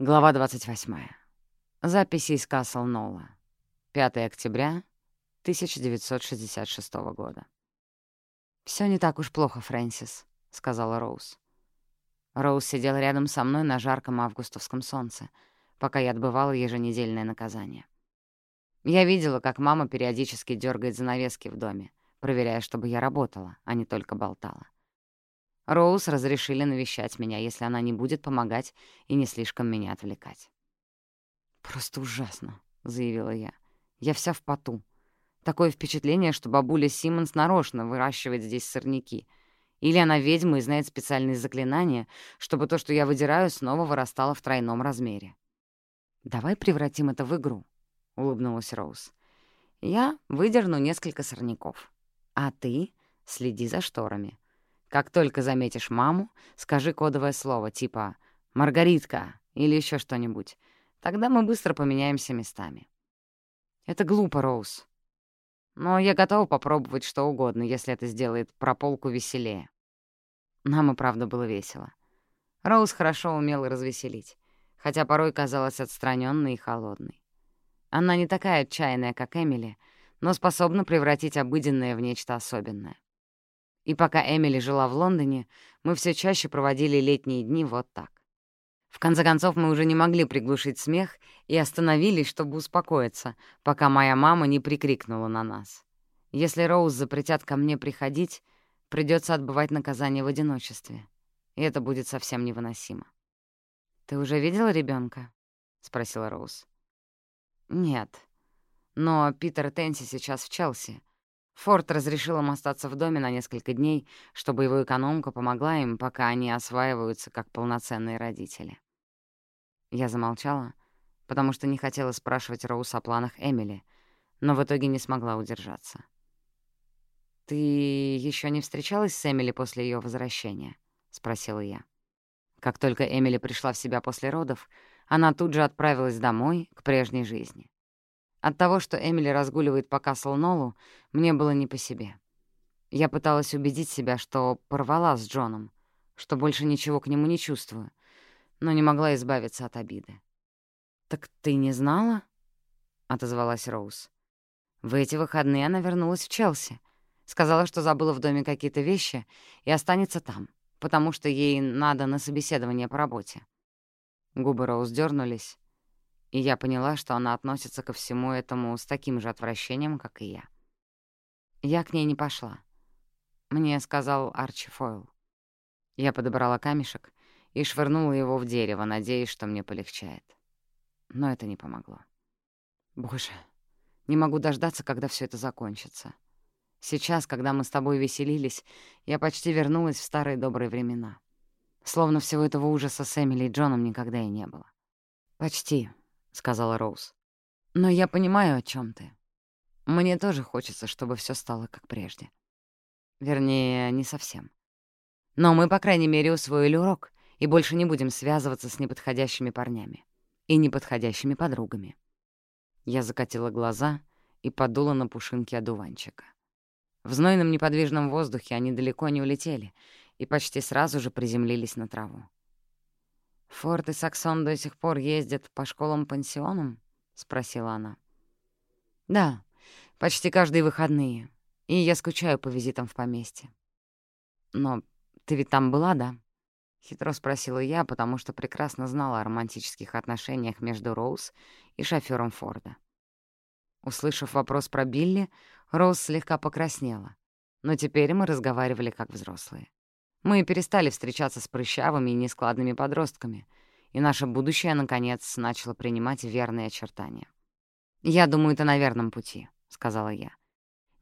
Глава 28. Записи из Касл Нола. 5 октября 1966 года. Все не так уж плохо, Фрэнсис», — сказала Роуз. Роуз сидел рядом со мной на жарком августовском солнце, пока я отбывала еженедельное наказание. Я видела, как мама периодически дергает занавески в доме, проверяя, чтобы я работала, а не только болтала. Роуз разрешили навещать меня, если она не будет помогать и не слишком меня отвлекать. «Просто ужасно», — заявила я. «Я вся в поту. Такое впечатление, что бабуля Симмонс нарочно выращивает здесь сорняки. Или она ведьма и знает специальные заклинания, чтобы то, что я выдираю, снова вырастало в тройном размере». «Давай превратим это в игру», — улыбнулась Роуз. «Я выдерну несколько сорняков, а ты следи за шторами. Как только заметишь маму, скажи кодовое слово типа «Маргаритка» или еще что-нибудь. Тогда мы быстро поменяемся местами. Это глупо, Роуз. Но я готова попробовать что угодно, если это сделает прополку веселее. Нам и правда было весело. Роуз хорошо умела развеселить, хотя порой казалась отстраненной и холодной. Она не такая отчаянная, как Эмили, но способна превратить обыденное в нечто особенное. И пока Эмили жила в Лондоне, мы все чаще проводили летние дни вот так. В конце концов, мы уже не могли приглушить смех и остановились, чтобы успокоиться, пока моя мама не прикрикнула на нас. Если Роуз запретят ко мне приходить, придется отбывать наказание в одиночестве, и это будет совсем невыносимо. «Ты уже видела ребенка? спросила Роуз. «Нет. Но Питер Тенси сейчас в Челси. Форд разрешил им остаться в доме на несколько дней, чтобы его экономка помогла им, пока они осваиваются как полноценные родители. Я замолчала, потому что не хотела спрашивать Роуз о планах Эмили, но в итоге не смогла удержаться. «Ты еще не встречалась с Эмили после ее возвращения?» — спросила я. Как только Эмили пришла в себя после родов, она тут же отправилась домой, к прежней жизни. От того, что Эмили разгуливает по Касл-Нолу, мне было не по себе. Я пыталась убедить себя, что порвала с Джоном, что больше ничего к нему не чувствую, но не могла избавиться от обиды. «Так ты не знала?» — отозвалась Роуз. В эти выходные она вернулась в Челси. Сказала, что забыла в доме какие-то вещи и останется там, потому что ей надо на собеседование по работе. Губы Роуз дернулись, и я поняла, что она относится ко всему этому с таким же отвращением, как и я. Я к ней не пошла. Мне сказал Арчи Фойл. Я подобрала камешек и швырнула его в дерево, надеясь, что мне полегчает. Но это не помогло. Боже, не могу дождаться, когда все это закончится. Сейчас, когда мы с тобой веселились, я почти вернулась в старые добрые времена. Словно всего этого ужаса с Эмили и Джоном никогда и не было. Почти, — сказала Роуз. «Но я понимаю, о чем ты. Мне тоже хочется, чтобы все стало как прежде. Вернее, не совсем. Но мы, по крайней мере, усвоили урок и больше не будем связываться с неподходящими парнями и неподходящими подругами». Я закатила глаза и подула на пушинки одуванчика. В знойном неподвижном воздухе они далеко не улетели и почти сразу же приземлились на траву. «Форд и Саксон до сих пор ездят по школам-пансионам?» — спросила она. «Да, почти каждые выходные, и я скучаю по визитам в поместье». «Но ты ведь там была, да?» — хитро спросила я, потому что прекрасно знала о романтических отношениях между Роуз и шофёром Форда. Услышав вопрос про Билли, Роуз слегка покраснела, но теперь мы разговаривали как взрослые. Мы перестали встречаться с прыщавыми и нескладными подростками, и наше будущее, наконец, начало принимать верные очертания. «Я думаю, ты на верном пути», — сказала я.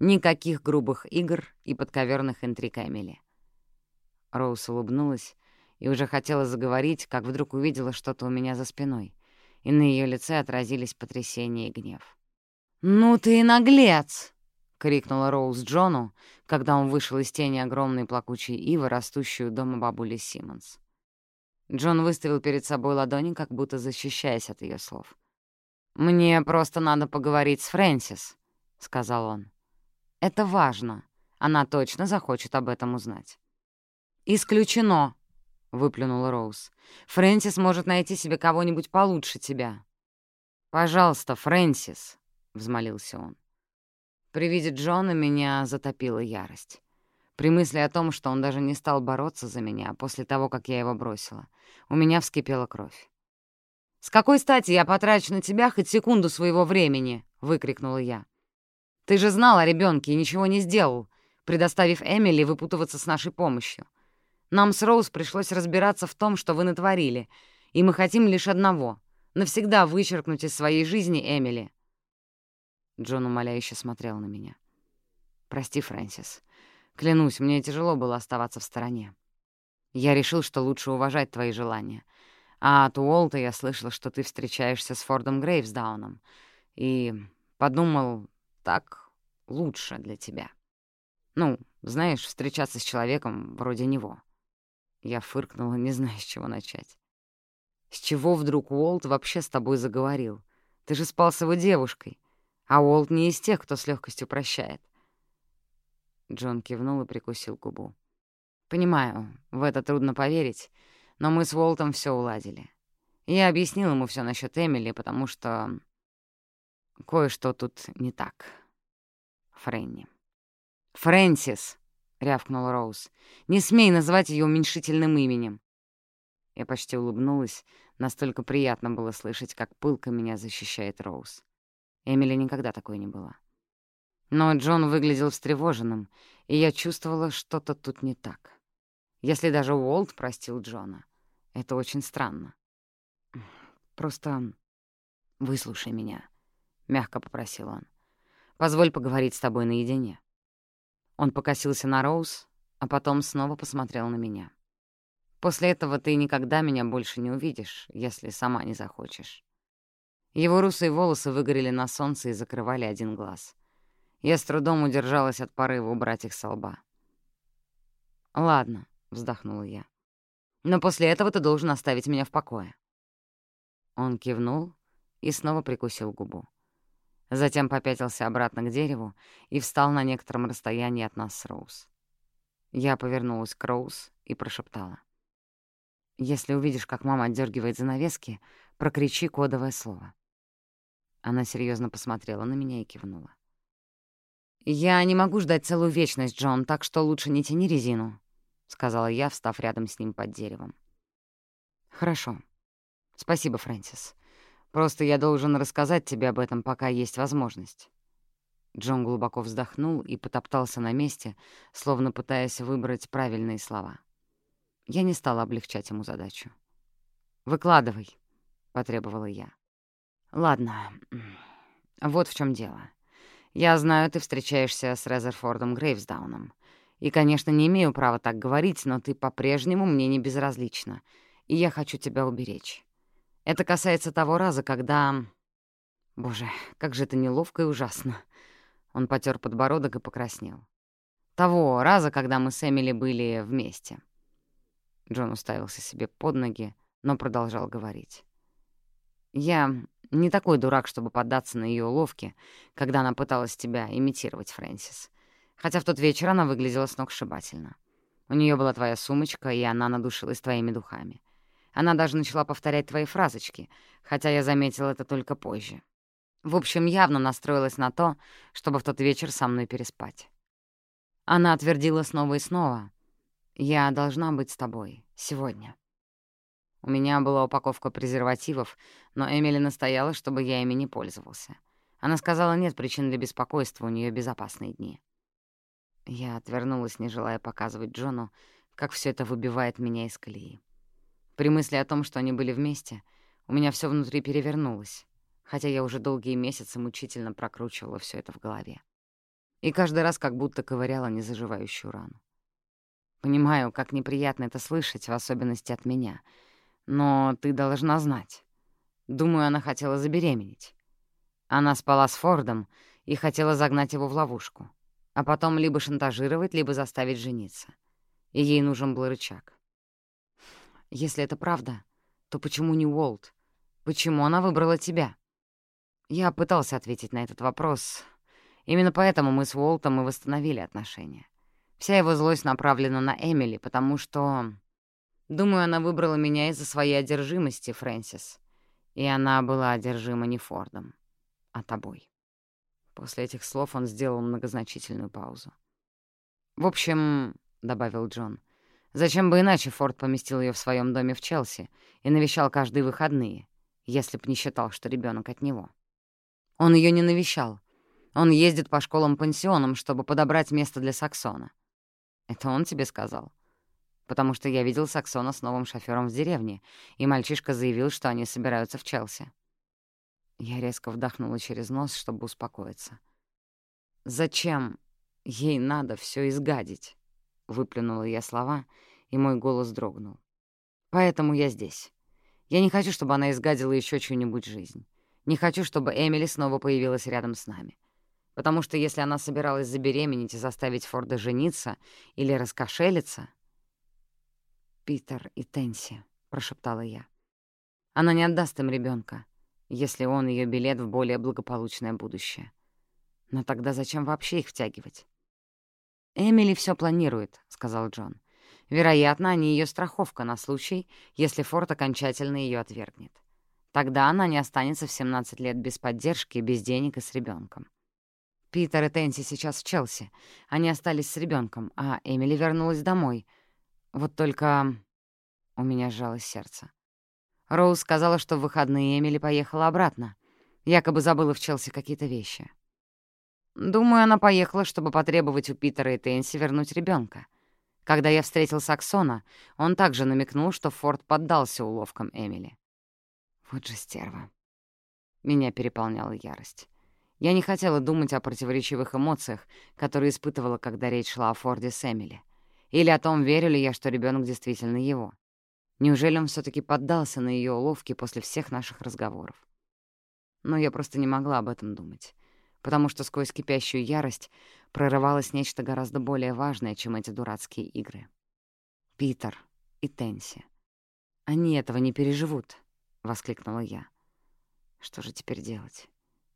«Никаких грубых игр и подковерных интриг Эмили». Роуз улыбнулась и уже хотела заговорить, как вдруг увидела что-то у меня за спиной, и на ее лице отразились потрясение и гнев. «Ну ты наглец!» Крикнула Роуз Джону, когда он вышел из тени огромной плакучей ивы, растущей у дома бабули Симмонс. Джон выставил перед собой ладони, как будто защищаясь от ее слов. «Мне просто надо поговорить с Фрэнсис», — сказал он. «Это важно. Она точно захочет об этом узнать». «Исключено», —— выплюнула Роуз. «Фрэнсис может найти себе кого-нибудь получше тебя». «Пожалуйста, Фрэнсис», — взмолился он. При виде Джона меня затопила ярость. При мысли о том, что он даже не стал бороться за меня после того, как я его бросила, у меня вскипела кровь. «С какой стати я потрачу на тебя хоть секунду своего времени?» — выкрикнула я. «Ты же знал о ребенке и ничего не сделал, предоставив Эмили выпутываться с нашей помощью. Нам с Роуз пришлось разбираться в том, что вы натворили, и мы хотим лишь одного — навсегда вычеркнуть из своей жизни Эмили». Джон умоляюще смотрел на меня. «Прости, Фрэнсис. Клянусь, мне тяжело было оставаться в стороне. Я решил, что лучше уважать твои желания. А от Уолта я слышал, что ты встречаешься с Фордом Грейвсдауном, и подумал, так лучше для тебя. Ну, знаешь, встречаться с человеком вроде него. Я фыркнула, не зная, с чего начать. С чего вдруг Уолт вообще с тобой заговорил? Ты же спал с его девушкой. А Уолт не из тех, кто с легкостью прощает. Джон кивнул и прикусил губу. «Понимаю, в это трудно поверить, но мы с Уолтом все уладили. Я объяснил ему все насчет Эмили, потому что кое-что тут не так. Фрэнни». «Фрэнсис!» — рявкнул Роуз. «Не смей называть ее уменьшительным именем!» Я почти улыбнулась, настолько приятно было слышать, как пылко меня защищает Роуз. Эмили никогда такой не была. Но Джон выглядел встревоженным, и я чувствовала, что-то тут не так. Если даже Уолт простил Джона, это очень странно. «Просто выслушай меня», — мягко попросил он. «Позволь поговорить с тобой наедине». Он покосился на Роуз, а потом снова посмотрел на меня. «После этого ты никогда меня больше не увидишь, если сама не захочешь». Его русые волосы выгорели на солнце и закрывали один глаз — я с трудом удержалась от порыва убрать их со лба. «Ладно», — вздохнула я. «Но после этого ты должен оставить меня в покое». Он кивнул и снова прикусил губу. Затем попятился обратно к дереву и встал на некотором расстоянии от нас с Роуз. Я повернулась к Роуз и прошептала. «Если увидишь, как мама отдергивает занавески, прокричи кодовое слово». Она серьезно посмотрела на меня и кивнула. «Я не могу ждать целую вечность, Джон, так что лучше не тяни резину», — сказала я, встав рядом с ним под деревом. «Хорошо. Спасибо, Фрэнсис. Просто я должен рассказать тебе об этом, пока есть возможность». Джон глубоко вздохнул и потоптался на месте, словно пытаясь выбрать правильные слова. Я не стала облегчать ему задачу. «Выкладывай», — потребовала я. «Ладно, вот в чем дело. Я знаю, ты встречаешься с Резерфордом Грейвсдауном. И, конечно, не имею права так говорить, но ты по-прежнему мне не безразлична, и я хочу тебя уберечь. Это касается того раза, когда... Боже, как же это неловко и ужасно. Он потер подбородок и покраснел. Того раза, когда мы с Эмили были вместе. Джон уставился себе под ноги, но продолжал говорить. Я не такой дурак, чтобы поддаться на ее уловки, когда она пыталась тебя имитировать, Фрэнсис. Хотя в тот вечер она выглядела сногсшибательно. У нее была твоя сумочка, и она надушилась твоими духами. Она даже начала повторять твои фразочки, хотя я заметил это только позже. В общем, явно настроилась на то, чтобы в тот вечер со мной переспать. Она отвердила снова и снова. «Я должна быть с тобой. Сегодня». У меня была упаковка презервативов, но Эмили настояла, чтобы я ими не пользовался. Она сказала, нет причин для беспокойства, у нее безопасные дни. Я отвернулась, не желая показывать Джону, как все это выбивает меня из колеи. При мысли о том, что они были вместе, у меня все внутри перевернулось, хотя я уже долгие месяцы мучительно прокручивала все это в голове. И каждый раз как будто ковыряла незаживающую рану. Понимаю, как неприятно это слышать, в особенности от меня — но ты должна знать. Думаю, она хотела забеременеть. Она спала с Фордом и хотела загнать его в ловушку, а потом либо шантажировать, либо заставить жениться. И ей нужен был рычаг. Если это правда, то почему не Уолт? Почему она выбрала тебя? Я пытался ответить на этот вопрос. Именно поэтому мы с Уолтом и восстановили отношения. Вся его злость направлена на Эмили, потому что Думаю, она выбрала меня из-за своей одержимости, Фрэнсис. И она была одержима не Фордом, а тобой. После этих слов он сделал многозначительную паузу. «В общем», — добавил Джон, — «зачем бы иначе Форд поместил ее в своем доме в Челси и навещал каждые выходные, если б не считал, что ребенок от него?» Он ее не навещал. Он ездит по школам-пансионам, чтобы подобрать место для Саксона. Это он тебе сказал? Потому что я видел Саксона с новым шофёром в деревне, и мальчишка заявил, что они собираются в Челси. Я резко вдохнула через нос, чтобы успокоиться. «Зачем ей надо все изгадить?» — выплюнула я слова, и мой голос дрогнул. «Поэтому я здесь. Я не хочу, чтобы она изгадила еще чью-нибудь жизнь. Не хочу, чтобы Эмили снова появилась рядом с нами. Потому что если она собиралась забеременеть и заставить Форда жениться или раскошелиться... «Питер и Тенси», — прошептала я. «Она не отдаст им ребенка если он ее билет в более благополучное будущее. Но тогда зачем вообще их втягивать? «Эмили все планирует», — сказал Джон. «Вероятно, они ее страховка на случай, если Форд окончательно ее отвергнет. Тогда она не останется в 17 лет без поддержки, без денег и с ребенком. Питер и Тенси сейчас в Челси. Они остались с ребенком, а Эмили вернулась домой. Вот только у меня сжалось сердце. Роуз сказала, что в выходные Эмили поехала обратно. Якобы забыла в Челси какие-то вещи. Думаю, она поехала, чтобы потребовать у Питера и Тенси вернуть ребенка. Когда я встретил Саксона, он также намекнул, что Форд поддался уловкам Эмили. Вот же стерва. Меня переполняла ярость. Я не хотела думать о противоречивых эмоциях, которые испытывала, когда речь шла о Форде с Эмили. Или о том, верю ли я, что ребенок действительно его. Неужели он все таки поддался на ее уловки после всех наших разговоров? Но я просто не могла об этом думать, потому что сквозь кипящую ярость прорывалось нечто гораздо более важное, чем эти дурацкие игры. Питер и Тенси. «Они этого не переживут», — воскликнула я. «Что же теперь делать?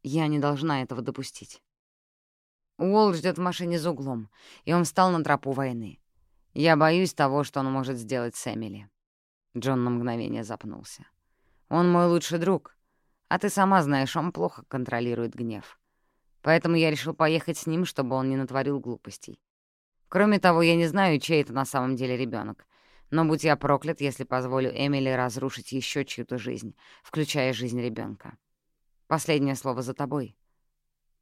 Я не должна этого допустить». Уолл ждет в машине за углом, и он встал на тропу войны. Я боюсь того, что он может сделать с Эмили. Джон на мгновение запнулся. «Он мой лучший друг, а ты сама знаешь, он плохо контролирует гнев. Поэтому я решил поехать с ним, чтобы он не натворил глупостей. Кроме того, я не знаю, чей это на самом деле ребенок. Но будь я проклят, если позволю Эмили разрушить еще чью-то жизнь, включая жизнь ребенка. Последнее слово за тобой.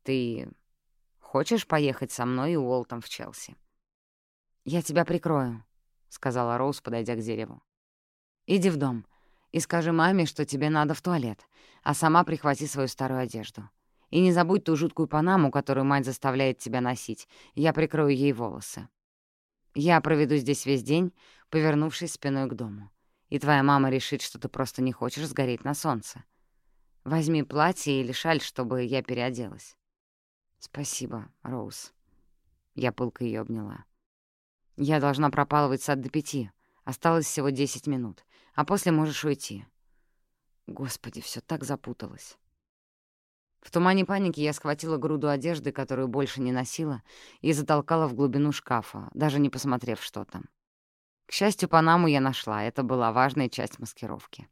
Ты хочешь поехать со мной и Уолтом в Челси?» «Я тебя прикрою», — сказала Роуз, подойдя к дереву. Иди в дом и скажи маме, что тебе надо в туалет, а сама прихвати свою старую одежду. И не забудь ту жуткую панаму, которую мать заставляет тебя носить. Я прикрою ей волосы. Я проведу здесь весь день, повернувшись спиной к дому. И твоя мама решит, что ты просто не хочешь сгореть на солнце. Возьми платье или шаль, чтобы я переоделась. Спасибо, Роуз. Я пылко ее обняла. Я должна пропалывать сад до пяти. Осталось всего десять минут а после можешь уйти. Господи, все так запуталось. В тумане паники я схватила груду одежды, которую больше не носила, и затолкала в глубину шкафа, даже не посмотрев, что там. К счастью, Панаму я нашла, это была важная часть маскировки.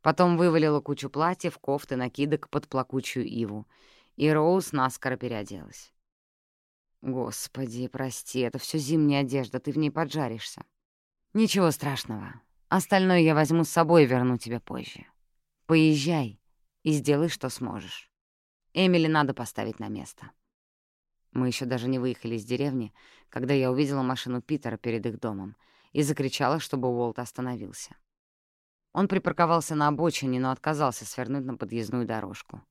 Потом вывалила кучу платьев, кофты, накидок под плакучую иву, и Роуз наскоро переоделась. «Господи, прости, это все зимняя одежда, ты в ней поджаришься». «Ничего страшного. Остальное я возьму с собой и верну тебе позже. Поезжай и сделай, что сможешь. Эмили надо поставить на место. Мы еще даже не выехали из деревни, когда я увидела машину Питера перед их домом и закричала, чтобы Уолт остановился. Он припарковался на обочине, но отказался свернуть на подъездную дорожку.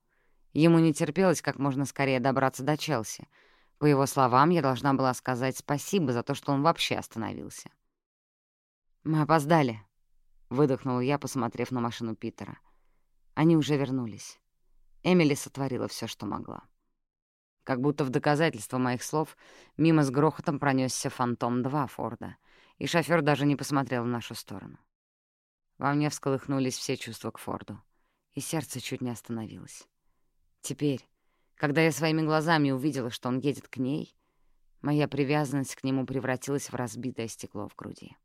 Ему не терпелось как можно скорее добраться до Челси. По его словам, я должна была сказать спасибо за то, что он вообще остановился. «Мы опоздали», — выдохнула я, посмотрев на машину Питера. Они уже вернулись. Эмили сотворила все, что могла. Как будто в доказательство моих слов мимо с грохотом пронесся «Фантом-2» Форда, и шофёр даже не посмотрел в нашу сторону. Во мне всколыхнулись все чувства к Форду, и сердце чуть не остановилось. Теперь, когда я своими глазами увидела, что он едет к ней, моя привязанность к нему превратилась в разбитое стекло в груди.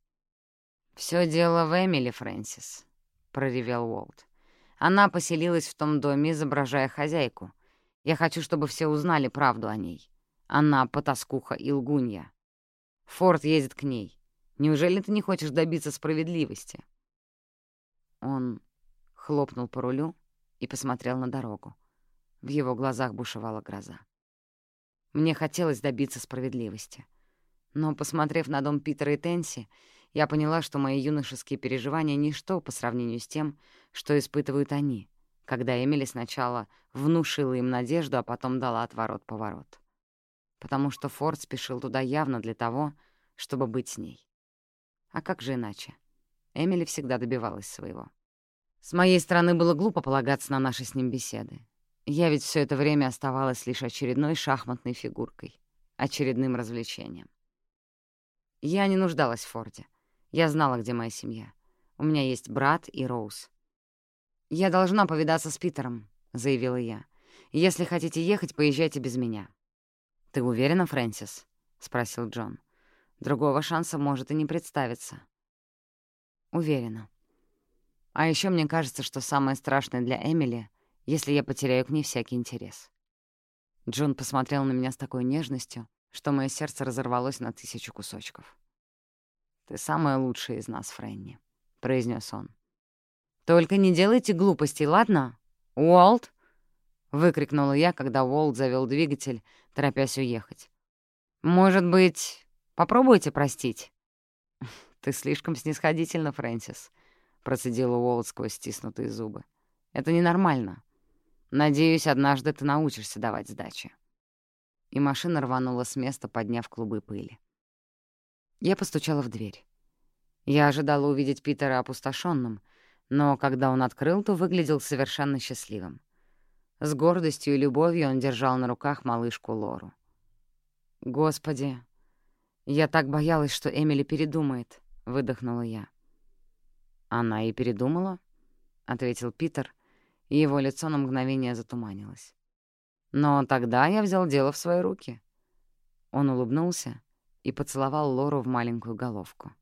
Все дело в Эмили, Фрэнсис», — проревел Уолт. «Она поселилась в том доме, изображая хозяйку. Я хочу, чтобы все узнали правду о ней. Она потаскуха и лгунья. Форд едет к ней. Неужели ты не хочешь добиться справедливости?» Он хлопнул по рулю и посмотрел на дорогу. В его глазах бушевала гроза. Мне хотелось добиться справедливости. Но, посмотрев на дом Питера и Тенси, я поняла, что мои юношеские переживания — ничто по сравнению с тем, что испытывают они, когда Эмили сначала внушила им надежду, а потом дала отворот-поворот. Потому что Форд спешил туда явно для того, чтобы быть с ней. А как же иначе? Эмили всегда добивалась своего. С моей стороны было глупо полагаться на наши с ним беседы. Я ведь все это время оставалась лишь очередной шахматной фигуркой, очередным развлечением. Я не нуждалась в Форде. Я знала, где моя семья. У меня есть брат и Роуз. «Я должна повидаться с Питером», — заявила я. «Если хотите ехать, поезжайте без меня». «Ты уверена, Фрэнсис?» — спросил Джон. «Другого шанса может и не представиться». «Уверена. А еще мне кажется, что самое страшное для Эмили, если я потеряю к ней всякий интерес». Джон посмотрел на меня с такой нежностью, что мое сердце разорвалось на тысячу кусочков. «Ты самая лучшая из нас, Фрэнни», — произнес он. «Только не делайте глупостей, ладно? Уолт!» — выкрикнула я, когда Уолт завел двигатель, торопясь уехать. «Может быть, попробуйте простить?» «Ты слишком снисходительна, Фрэнсис», — процедил Уолт сквозь стиснутые зубы. «Это ненормально. Надеюсь, однажды ты научишься давать сдачи». И машина рванула с места, подняв клубы пыли. Я постучала в дверь. Я ожидала увидеть Питера опустошенным, но когда он открыл, то выглядел совершенно счастливым. С гордостью и любовью он держал на руках малышку Лору. «Господи, я так боялась, что Эмили передумает», — выдохнула я. «Она и передумала», — ответил Питер, и его лицо на мгновение затуманилось. «Но тогда я взял дело в свои руки». Он улыбнулся, и поцеловал Лору в маленькую головку.